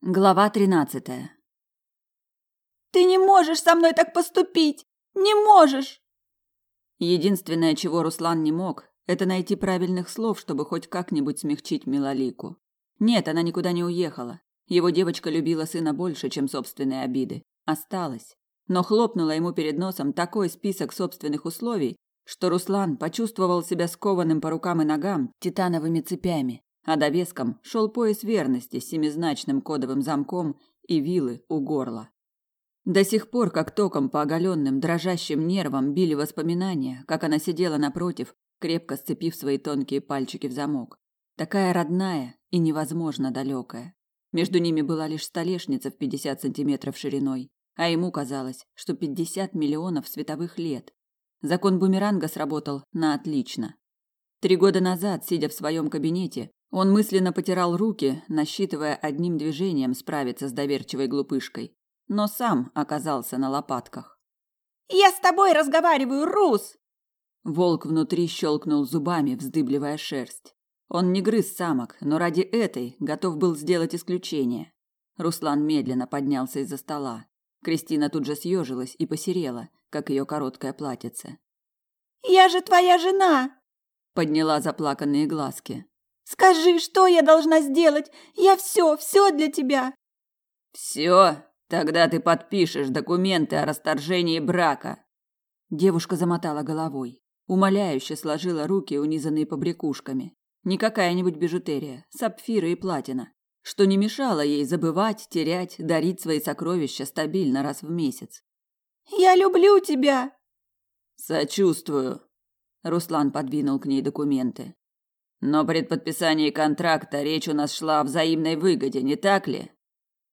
Глава тринадцатая. Ты не можешь со мной так поступить! Не можешь! Единственное, чего Руслан не мог, это найти правильных слов, чтобы хоть как-нибудь смягчить Милолику. Нет, она никуда не уехала. Его девочка любила сына больше, чем собственные обиды. Осталась. Но хлопнула ему перед носом такой список собственных условий, что Руслан почувствовал себя скованным по рукам и ногам титановыми цепями а довеском шел пояс верности с семизначным кодовым замком и вилы у горла. До сих пор, как током по оголенным, дрожащим нервам били воспоминания, как она сидела напротив, крепко сцепив свои тонкие пальчики в замок. Такая родная и невозможно далекая. Между ними была лишь столешница в пятьдесят сантиметров шириной, а ему казалось, что пятьдесят миллионов световых лет. Закон бумеранга сработал на отлично. Три года назад, сидя в своем кабинете, он мысленно потирал руки, насчитывая одним движением справиться с доверчивой глупышкой, но сам оказался на лопатках. «Я с тобой разговариваю, Рус!» Волк внутри щелкнул зубами, вздыбливая шерсть. Он не грыз самок, но ради этой готов был сделать исключение. Руслан медленно поднялся из-за стола. Кристина тут же съежилась и посерела, как ее короткое платьице. «Я же твоя жена!» Подняла заплаканные глазки. Скажи, что я должна сделать? Я все, все для тебя. Все? Тогда ты подпишешь документы о расторжении брака. Девушка замотала головой, умоляюще сложила руки, унизанные побрякушками. Не какая-нибудь бижутерия, сапфиры и платина, что не мешало ей забывать, терять, дарить свои сокровища стабильно раз в месяц. Я люблю тебя. Сочувствую. Руслан подвинул к ней документы. Но при подписании контракта речь у нас шла о взаимной выгоде, не так ли?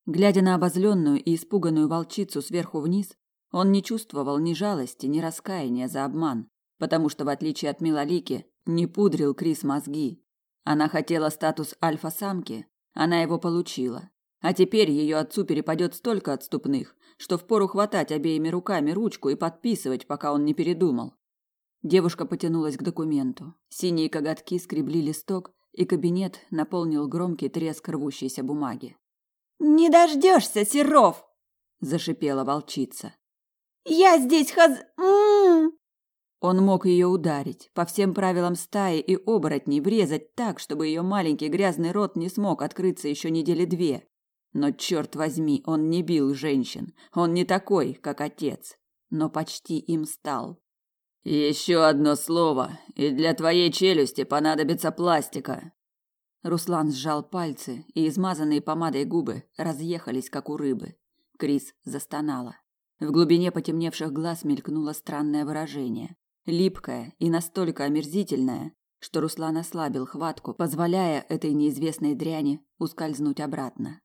Глядя на обозленную и испуганную волчицу сверху вниз, он не чувствовал ни жалости, ни раскаяния за обман, потому что в отличие от Милолики, не пудрил Крис мозги. Она хотела статус альфа-самки, она его получила. А теперь ее отцу перепадет столько отступных, что впору хватать обеими руками ручку и подписывать, пока он не передумал. Девушка потянулась к документу. Синие коготки скребли листок, и кабинет наполнил громкий треск рвущейся бумаги. «Не дождешься, Серов!» – зашипела волчица. «Я здесь хаз... М -м -м. Он мог ее ударить, по всем правилам стаи и оборотней врезать так, чтобы ее маленький грязный рот не смог открыться еще недели две. Но черт возьми, он не бил женщин, он не такой, как отец, но почти им стал. Еще одно слово, и для твоей челюсти понадобится пластика. Руслан сжал пальцы, и измазанные помадой губы разъехались, как у рыбы. Крис застонала. В глубине потемневших глаз мелькнуло странное выражение, липкое и настолько омерзительное, что Руслан ослабил хватку, позволяя этой неизвестной дряни ускользнуть обратно.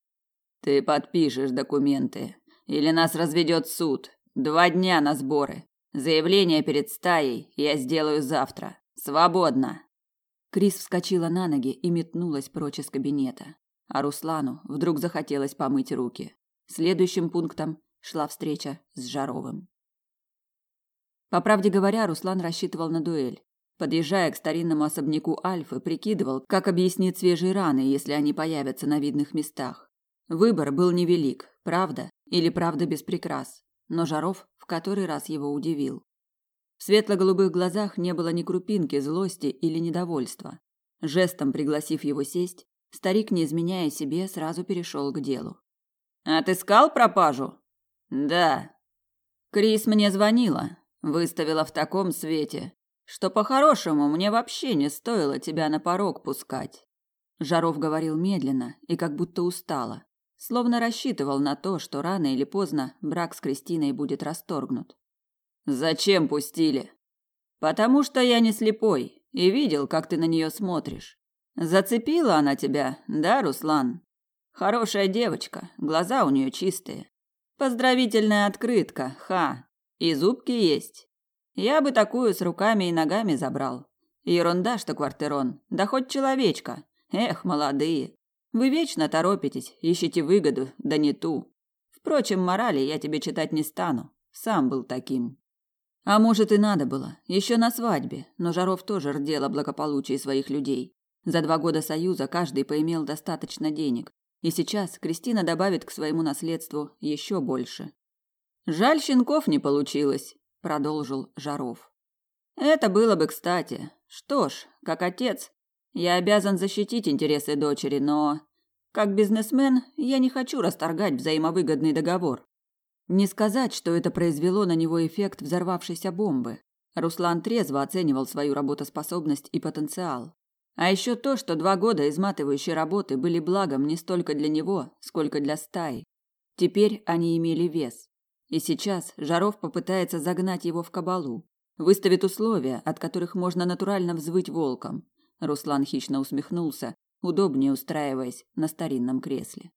Ты подпишешь документы, или нас разведет суд. Два дня на сборы. Заявление перед стаей я сделаю завтра. Свободно. Крис вскочила на ноги и метнулась прочь из кабинета. А Руслану вдруг захотелось помыть руки. Следующим пунктом шла встреча с Жаровым. По правде говоря, Руслан рассчитывал на дуэль. Подъезжая к старинному особняку Альфы, прикидывал, как объяснить свежие раны, если они появятся на видных местах. Выбор был невелик, правда или правда без прикрас но Жаров в который раз его удивил. В светло-голубых глазах не было ни крупинки злости или недовольства. Жестом пригласив его сесть, старик, не изменяя себе, сразу перешел к делу. «Отыскал пропажу?» «Да». Крис мне звонила, выставила в таком свете, что по-хорошему мне вообще не стоило тебя на порог пускать. Жаров говорил медленно и как будто устало словно рассчитывал на то, что рано или поздно брак с Кристиной будет расторгнут. Зачем пустили? Потому что я не слепой и видел, как ты на нее смотришь. Зацепила она тебя, да, Руслан? Хорошая девочка, глаза у нее чистые. Поздравительная открытка, ха. И зубки есть. Я бы такую с руками и ногами забрал. Ерунда, что квартирон, да хоть человечка. Эх, молодые. Вы вечно торопитесь, ищете выгоду, да не ту. Впрочем, морали я тебе читать не стану. Сам был таким. А может и надо было, еще на свадьбе, но Жаров тоже рдел о благополучии своих людей. За два года союза каждый поимел достаточно денег, И сейчас Кристина добавит к своему наследству еще больше. Жаль, щенков не получилось, продолжил Жаров. Это было бы кстати. Что ж, как отец, я обязан защитить интересы дочери, но как бизнесмен я не хочу расторгать взаимовыгодный договор. Не сказать, что это произвело на него эффект взорвавшейся бомбы. Руслан трезво оценивал свою работоспособность и потенциал. А еще то, что два года изматывающей работы были благом не столько для него, сколько для стаи. Теперь они имели вес. И сейчас Жаров попытается загнать его в кабалу. Выставит условия, от которых можно натурально взвыть волком. Руслан хищно усмехнулся, удобнее устраиваясь на старинном кресле.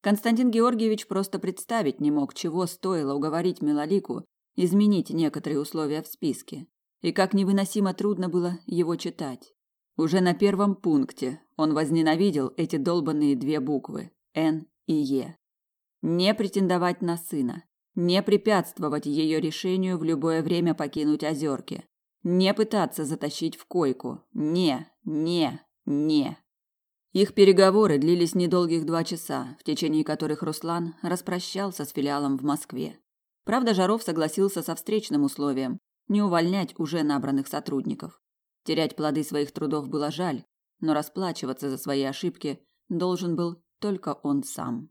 Константин Георгиевич просто представить не мог, чего стоило уговорить Милолику изменить некоторые условия в списке, и как невыносимо трудно было его читать. Уже на первом пункте он возненавидел эти долбанные две буквы Н и Е. Не претендовать на сына, не препятствовать ее решению в любое время покинуть озерки, не пытаться затащить в койку. Не, не, не. Их переговоры длились недолгих два часа, в течение которых Руслан распрощался с филиалом в Москве. Правда, Жаров согласился со встречным условием не увольнять уже набранных сотрудников. Терять плоды своих трудов было жаль, но расплачиваться за свои ошибки должен был только он сам.